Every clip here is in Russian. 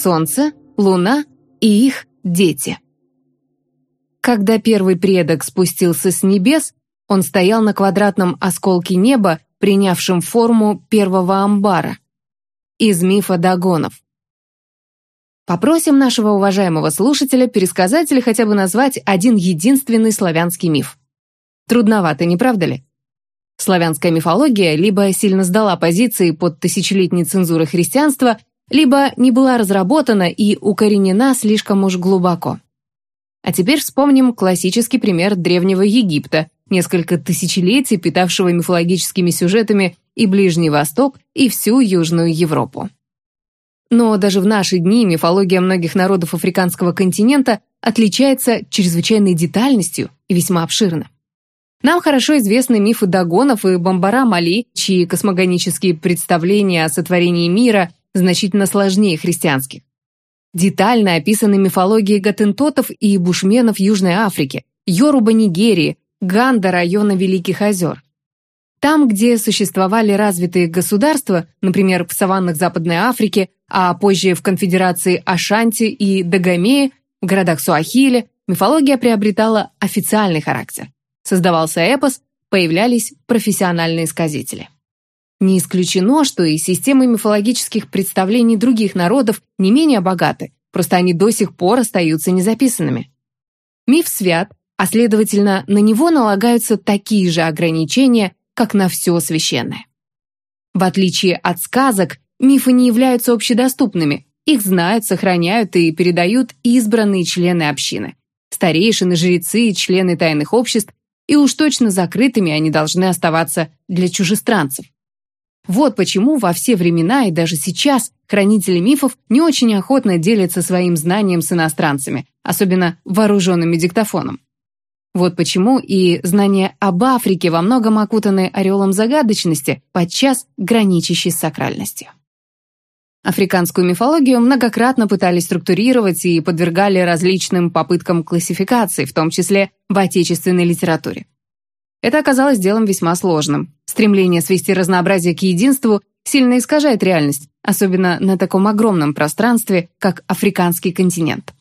Солнце, Луна и их дети. Когда первый предок спустился с небес, он стоял на квадратном осколке неба, принявшем форму первого амбара. Из мифа Дагонов. Попросим нашего уважаемого слушателя пересказать или хотя бы назвать один единственный славянский миф. Трудновато, не правда ли? Славянская мифология либо сильно сдала позиции под тысячелетней цензурой христианства, либо не была разработана и укоренена слишком уж глубоко. А теперь вспомним классический пример Древнего Египта, несколько тысячелетий питавшего мифологическими сюжетами и Ближний Восток, и всю Южную Европу. Но даже в наши дни мифология многих народов африканского континента отличается чрезвычайной детальностью и весьма обширна. Нам хорошо известны мифы Дагонов и Бамбара Мали, чьи космогонические представления о сотворении мира значительно сложнее христианских. Детально описаны мифологии гатентотов и бушменов Южной Африки, Йоруба Нигерии, Ганда района Великих озер. Там, где существовали развитые государства, например, в саваннах Западной Африки, а позже в конфедерации Ашанти и Дагомеи, в городах Суахили, мифология приобретала официальный характер. Создавался эпос, появлялись профессиональные сказители. Не исключено, что и системы мифологических представлений других народов не менее богаты, просто они до сих пор остаются незаписанными. Миф свят, а следовательно, на него налагаются такие же ограничения, как на все священное. В отличие от сказок, мифы не являются общедоступными, их знают, сохраняют и передают избранные члены общины. Старейшины, жрецы и члены тайных обществ, и уж точно закрытыми они должны оставаться для чужестранцев. Вот почему во все времена и даже сейчас хранители мифов не очень охотно делятся своим знанием с иностранцами, особенно вооруженными диктофоном. Вот почему и знания об Африке во многом окутаны ореолом загадочности, подчас граничащей с сакральностью. Африканскую мифологию многократно пытались структурировать и подвергали различным попыткам классификации, в том числе в отечественной литературе. Это оказалось делом весьма сложным. Стремление свести разнообразие к единству сильно искажает реальность, особенно на таком огромном пространстве, как африканский континент.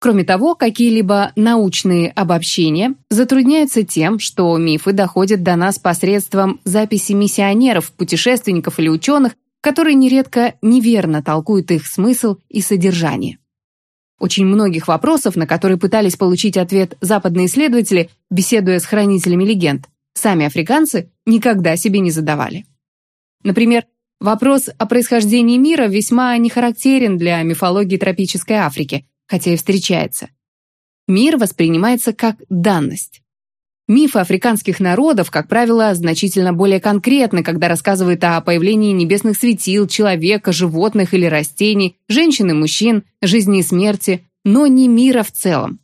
Кроме того, какие-либо научные обобщения затрудняются тем, что мифы доходят до нас посредством записи миссионеров, путешественников или ученых, которые нередко неверно толкуют их смысл и содержание. Очень многих вопросов, на которые пытались получить ответ западные исследователи, беседуя с хранителями легенд, сами африканцы никогда себе не задавали. Например, вопрос о происхождении мира весьма не характерен для мифологии тропической Африки, хотя и встречается. Мир воспринимается как данность. Мифы африканских народов, как правило, значительно более конкретны, когда рассказывают о появлении небесных светил, человека, животных или растений, женщин и мужчин, жизни и смерти, но не мира в целом.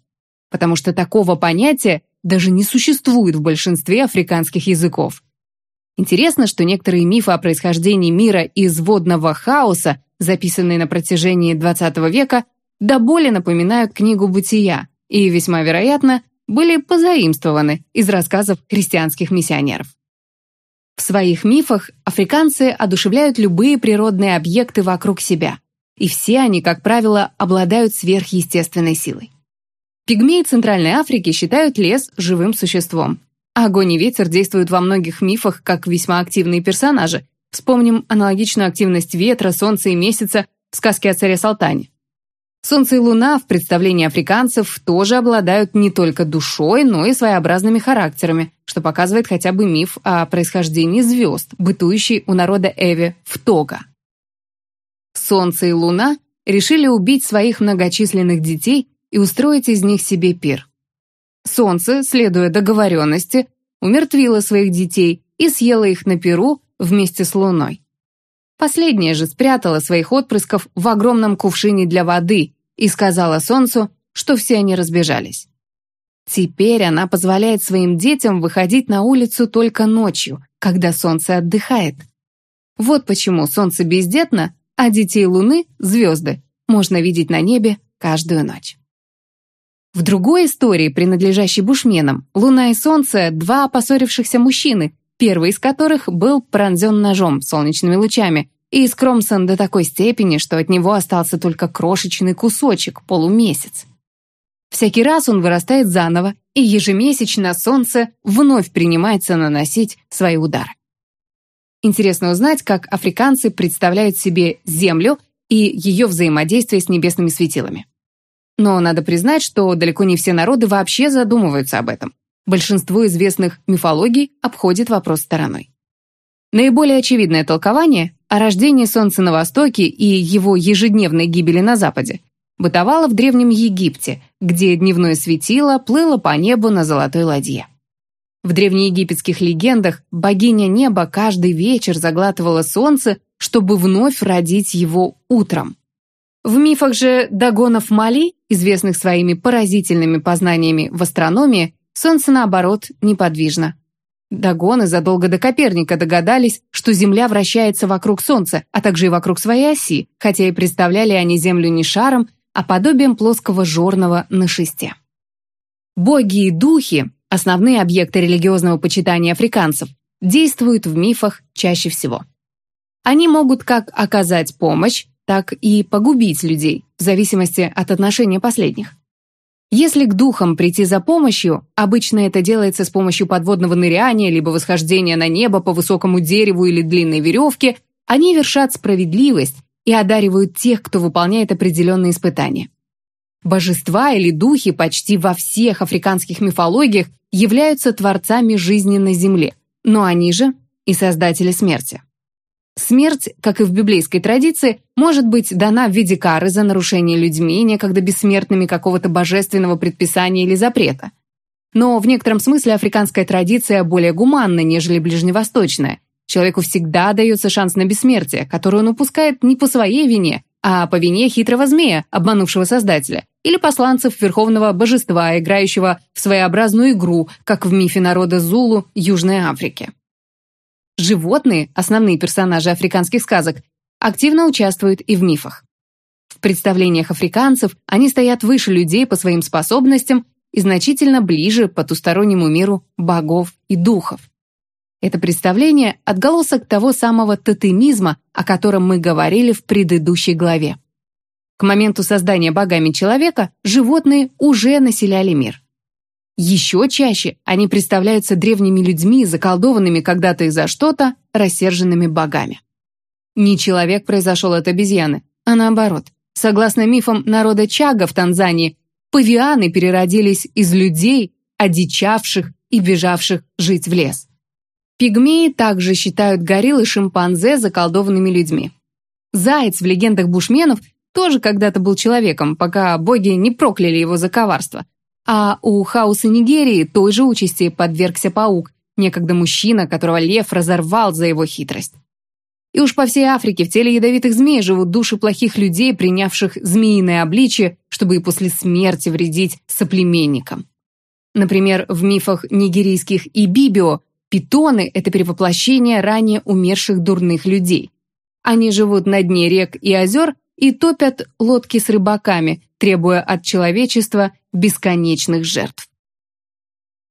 Потому что такого понятия даже не существует в большинстве африканских языков. Интересно, что некоторые мифы о происхождении мира из водного хаоса, записанные на протяжении XX века, до боли напоминают книгу «Бытия» и, весьма вероятно, были позаимствованы из рассказов христианских миссионеров. В своих мифах африканцы одушевляют любые природные объекты вокруг себя, и все они, как правило, обладают сверхъестественной силой. Пигмеи Центральной Африки считают лес живым существом. Огонь и ветер действуют во многих мифах как весьма активные персонажи. Вспомним аналогичную активность ветра, солнца и месяца в сказке о царе Салтане. Солнце и Луна в представлении африканцев тоже обладают не только душой, но и своеобразными характерами, что показывает хотя бы миф о происхождении звезд, бытующий у народа Эви в Тога. Солнце и Луна решили убить своих многочисленных детей и устроить из них себе пир. Солнце, следуя договоренности, умертвило своих детей и съело их на пиру вместе с Луной. Последняя же спрятала своих отпрысков в огромном кувшине для воды и сказала Солнцу, что все они разбежались. Теперь она позволяет своим детям выходить на улицу только ночью, когда солнце отдыхает. Вот почему солнце бездетно, а детей Луны, звезды, можно видеть на небе каждую ночь. В другой истории, принадлежащей бушменам, Луна и Солнце – два опосорившихся мужчины, первый из которых был пронзен ножом солнечными лучами, и скромсан до такой степени, что от него остался только крошечный кусочек, полумесяц. Всякий раз он вырастает заново, и ежемесячно солнце вновь принимается наносить свои удары. Интересно узнать, как африканцы представляют себе Землю и ее взаимодействие с небесными светилами. Но надо признать, что далеко не все народы вообще задумываются об этом. Большинство известных мифологий обходит вопрос стороной. Наиболее очевидное толкование о рождении Солнца на Востоке и его ежедневной гибели на Западе бытовало в Древнем Египте, где дневное светило плыло по небу на золотой ладье. В древнеегипетских легендах богиня неба каждый вечер заглатывала солнце, чтобы вновь родить его утром. В мифах же Дагонов Мали, известных своими поразительными познаниями в астрономии, солнце, наоборот, неподвижно. Дагоны задолго до Коперника догадались, что Земля вращается вокруг Солнца, а также и вокруг своей оси, хотя и представляли они Землю не шаром, а подобием плоского жорного на шесте. Боги и духи, основные объекты религиозного почитания африканцев, действуют в мифах чаще всего. Они могут как оказать помощь, так и погубить людей, в зависимости от отношения последних. Если к духам прийти за помощью, обычно это делается с помощью подводного ныряния либо восхождения на небо по высокому дереву или длинной веревке, они вершат справедливость и одаривают тех, кто выполняет определенные испытания. Божества или духи почти во всех африканских мифологиях являются творцами жизни на земле, но они же и создатели смерти. Смерть, как и в библейской традиции, может быть дана в виде кары за нарушение людьми, некогда бессмертными какого-то божественного предписания или запрета. Но в некотором смысле африканская традиция более гуманна, нежели ближневосточная. Человеку всегда дается шанс на бессмертие, который он упускает не по своей вине, а по вине хитрого змея, обманувшего Создателя, или посланцев Верховного Божества, играющего в своеобразную игру, как в мифе народа Зулу Южной Африки. Животные, основные персонажи африканских сказок, активно участвуют и в мифах. В представлениях африканцев они стоят выше людей по своим способностям и значительно ближе потустороннему миру богов и духов. Это представление – отголосок того самого тотемизма, о котором мы говорили в предыдущей главе. К моменту создания богами человека животные уже населяли мир. Еще чаще они представляются древними людьми, заколдованными когда-то из-за что-то, рассерженными богами. Не человек произошел от обезьяны, а наоборот. Согласно мифам народа Чага в Танзании, павианы переродились из людей, одичавших и бежавших жить в лес. Пигмеи также считают горилл и шимпанзе заколдованными людьми. Заяц в легендах бушменов тоже когда-то был человеком, пока боги не прокляли его за коварство – а у хаоса Нигерии той же участи подвергся паук, некогда мужчина, которого лев разорвал за его хитрость. И уж по всей Африке в теле ядовитых змей живут души плохих людей, принявших змеиное обличие, чтобы и после смерти вредить соплеменникам. Например, в мифах нигерийских Ибибио питоны – это перевоплощение ранее умерших дурных людей. Они живут на дне рек и озер и топят лодки с рыбаками, требуя от человечества бесконечных жертв.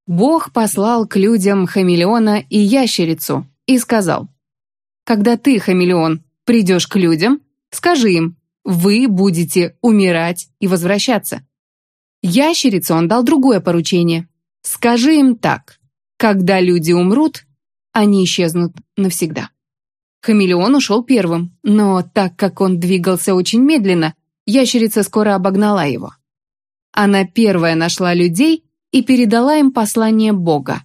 Бог послал к людям хамелеона и ящерицу и сказал, «Когда ты, хамелеон, придешь к людям, скажи им, вы будете умирать и возвращаться». Ящерице он дал другое поручение. «Скажи им так, когда люди умрут, они исчезнут навсегда». Хамелеон ушел первым, но так как он двигался очень медленно, ящерица скоро обогнала его. Она первая нашла людей и передала им послание Бога.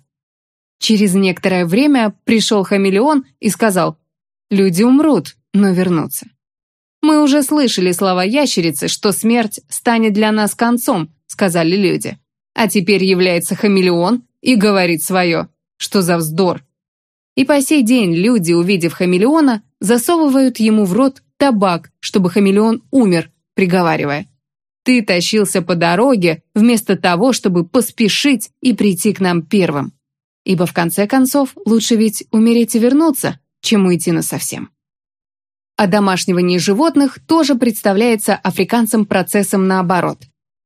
Через некоторое время пришел хамелеон и сказал, «Люди умрут, но вернутся». «Мы уже слышали слова ящерицы, что смерть станет для нас концом», сказали люди. А теперь является хамелеон и говорит свое. Что за вздор? И по сей день люди, увидев хамелеона, засовывают ему в рот табак, чтобы хамелеон умер, приговаривая. «Ты тащился по дороге вместо того, чтобы поспешить и прийти к нам первым. Ибо в конце концов лучше ведь умереть и вернуться, чем уйти насовсем». Одомашнивание животных тоже представляется африканцам процессом наоборот.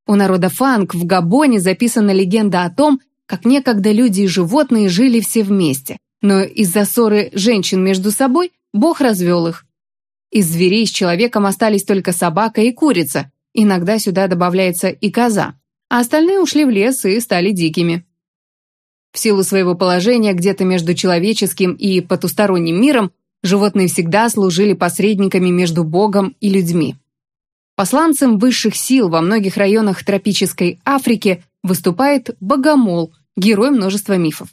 У народа фанк в Габоне записана легенда о том, как некогда люди и животные жили все вместе, но из-за ссоры женщин между собой Бог развел их. Из зверей с человеком остались только собака и курица, иногда сюда добавляется и коза, а остальные ушли в лес и стали дикими. В силу своего положения где-то между человеческим и потусторонним миром животные всегда служили посредниками между Богом и людьми. Посланцем высших сил во многих районах тропической Африки выступает богомол, герой множества мифов.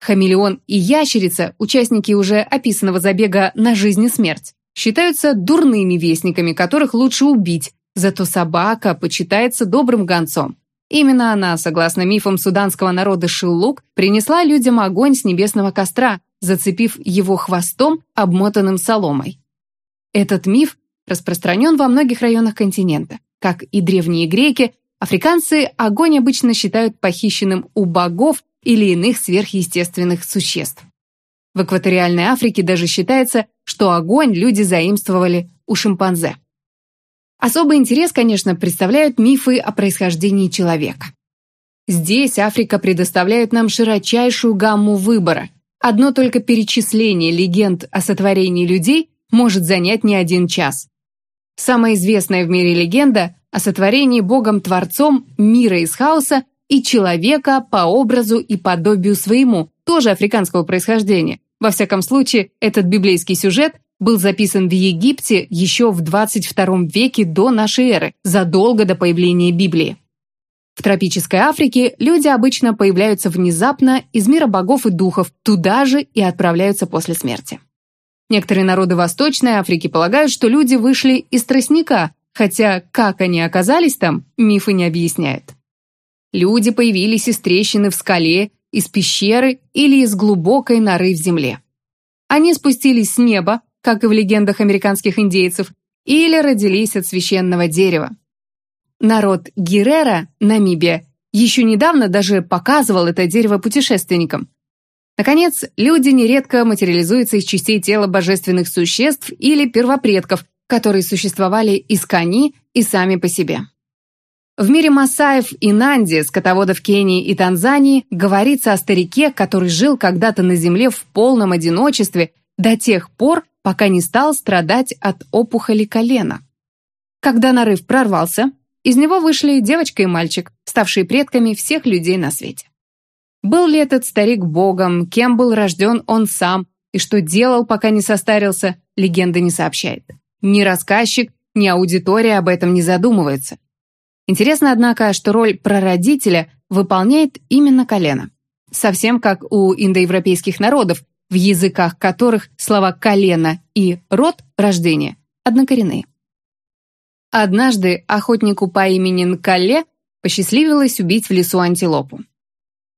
Хамелеон и ящерица, участники уже описанного забега на жизнь и смерть, считаются дурными вестниками, которых лучше убить, зато собака почитается добрым гонцом. Именно она, согласно мифам суданского народа Шиллук, принесла людям огонь с небесного костра, зацепив его хвостом, обмотанным соломой. Этот миф распространен во многих районах континента. Как и древние греки, африканцы огонь обычно считают похищенным у богов или иных сверхъестественных существ. В экваториальной Африке даже считается, что огонь люди заимствовали у шимпанзе. Особый интерес, конечно, представляют мифы о происхождении человека. Здесь Африка предоставляет нам широчайшую гамму выбора. Одно только перечисление легенд о сотворении людей может занять не один час. Самая известная в мире легенда о сотворении Богом-творцом мира из хаоса и человека по образу и подобию своему, тоже африканского происхождения. Во всяком случае, этот библейский сюжет был записан в Египте еще в 22 веке до нашей эры, задолго до появления Библии. В тропической Африке люди обычно появляются внезапно из мира богов и духов, туда же и отправляются после смерти. Некоторые народы Восточной Африки полагают, что люди вышли из тростника, хотя как они оказались там, мифы не объясняют. Люди появились из трещины в скале, из пещеры или из глубокой норы в земле. Они спустились с неба, как и в легендах американских индейцев, или родились от священного дерева. Народ Геррера, Намибия, еще недавно даже показывал это дерево путешественникам. Наконец, люди нередко материализуются из частей тела божественных существ или первопредков, которые существовали из кони и сами по себе. В мире Масаев и Нанди, скотоводов Кении и Танзании, говорится о старике, который жил когда-то на земле в полном одиночестве до тех пор, пока не стал страдать от опухоли колена. Когда нарыв прорвался, из него вышли девочка и мальчик, ставшие предками всех людей на свете. Был ли этот старик богом, кем был рожден он сам и что делал, пока не состарился, легенда не сообщает. Ни рассказчик, ни аудитория об этом не задумывается. Интересно, однако, что роль прародителя выполняет именно колено. Совсем как у индоевропейских народов, в языках которых слова «колено» и «род» рождения однокоренные. Однажды охотнику по имени Нкале посчастливилось убить в лесу антилопу.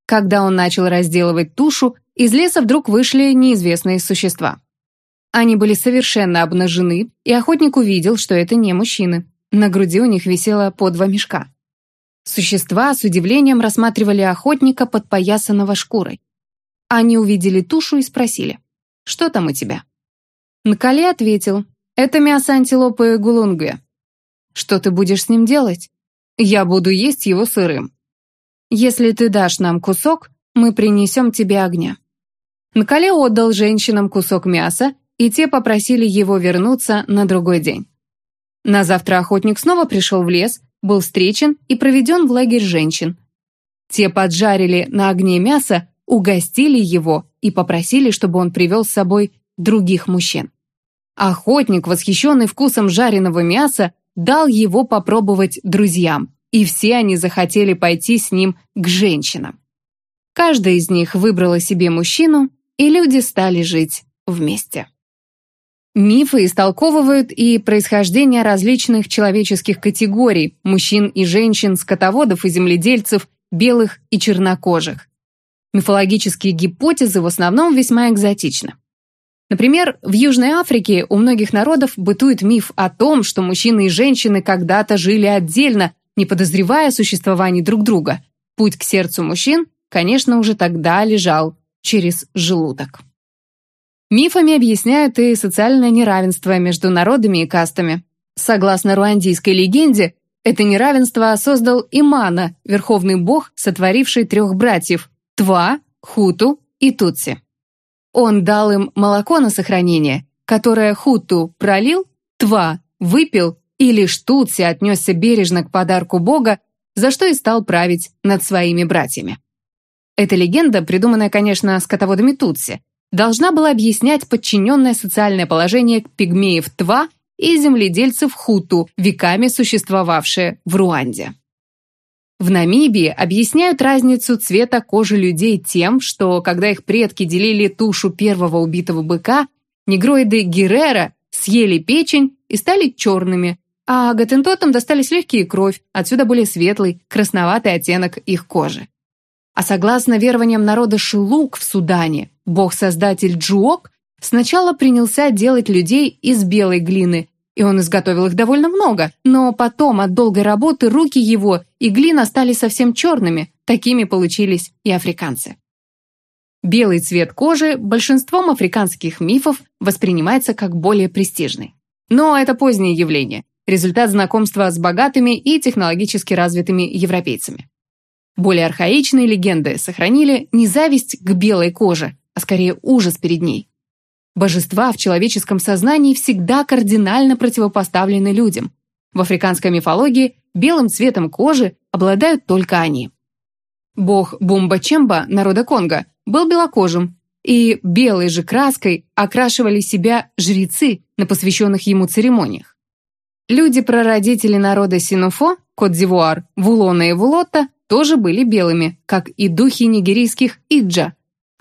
Когда он начал разделывать тушу, из леса вдруг вышли неизвестные существа. Они были совершенно обнажены, и охотник увидел, что это не мужчины. На груди у них висело по два мешка. Существа с удивлением рассматривали охотника, подпоясанного шкурой. Они увидели тушу и спросили, «Что там у тебя?» Накали ответил, «Это мясо антилопы гулунгве». «Что ты будешь с ним делать?» «Я буду есть его сырым». «Если ты дашь нам кусок, мы принесем тебе огня». Накале отдал женщинам кусок мяса, и те попросили его вернуться на другой день. На завтра охотник снова пришел в лес, был встречен и проведен в лагерь женщин. Те поджарили на огне мясо, угостили его и попросили, чтобы он привел с собой других мужчин. Охотник, восхищенный вкусом жареного мяса, дал его попробовать друзьям, и все они захотели пойти с ним к женщинам. Каждая из них выбрала себе мужчину, и люди стали жить вместе. Мифы истолковывают и происхождение различных человеческих категорий – мужчин и женщин, скотоводов и земледельцев, белых и чернокожих. Мифологические гипотезы в основном весьма экзотичны. Например, в Южной Африке у многих народов бытует миф о том, что мужчины и женщины когда-то жили отдельно, не подозревая о существовании друг друга. Путь к сердцу мужчин, конечно, уже тогда лежал через желудок. Мифами объясняют и социальное неравенство между народами и кастами. Согласно руандийской легенде, это неравенство создал Имана, верховный бог, сотворивший трех братьев Тва, Хуту и Тутси. Он дал им молоко на сохранение которое Хуту пролил, Тва выпил и лишь Тутси отнесся бережно к подарку Бога, за что и стал править над своими братьями. Эта легенда, придуманная, конечно, скотоводами Тутси, должна была объяснять подчиненное социальное положение пигмеев Тва и земледельцев Хуту, веками существовавшее в Руанде. В Намибии объясняют разницу цвета кожи людей тем, что когда их предки делили тушу первого убитого быка, негроиды Геррера съели печень и стали черными, а готентотам достались легкие кровь, отсюда более светлый, красноватый оттенок их кожи. А согласно верованиям народа Шилук в Судане, бог-создатель Джуок сначала принялся делать людей из белой глины, и он изготовил их довольно много, но потом от долгой работы руки его и глина стали совсем черными, такими получились и африканцы. Белый цвет кожи большинством африканских мифов воспринимается как более престижный. Но это позднее явление, результат знакомства с богатыми и технологически развитыми европейцами. Более архаичные легенды сохранили не зависть к белой коже, а скорее ужас перед ней. Божества в человеческом сознании всегда кардинально противопоставлены людям. В африканской мифологии белым цветом кожи обладают только они. Бог Бумба-Чемба народа Конго был белокожим, и белой же краской окрашивали себя жрецы на посвященных ему церемониях. Люди-прародители народа Синуфо, Кот-Дивуар, Вулона и Вулотта тоже были белыми, как и духи нигерийских Иджа,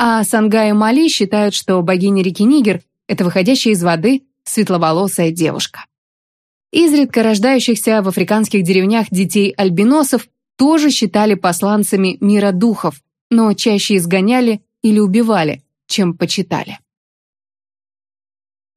а Сангай и Мали считают, что богиня реки Нигер – это выходящая из воды светловолосая девушка. Изредка рождающихся в африканских деревнях детей-альбиносов тоже считали посланцами мира духов, но чаще изгоняли или убивали, чем почитали.